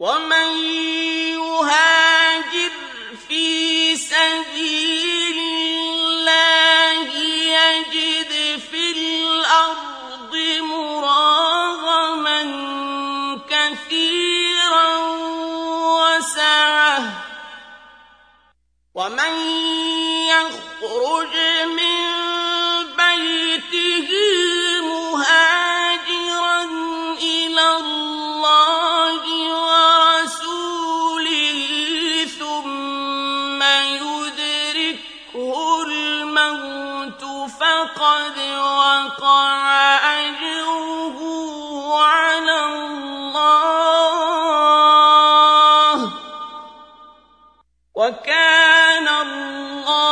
ومن يهاجر في سبيل الله يجد في الأرض مراغما كثيرا وسعة. ومن يخرج الموت فقد وقع أجره على الله. وكان الله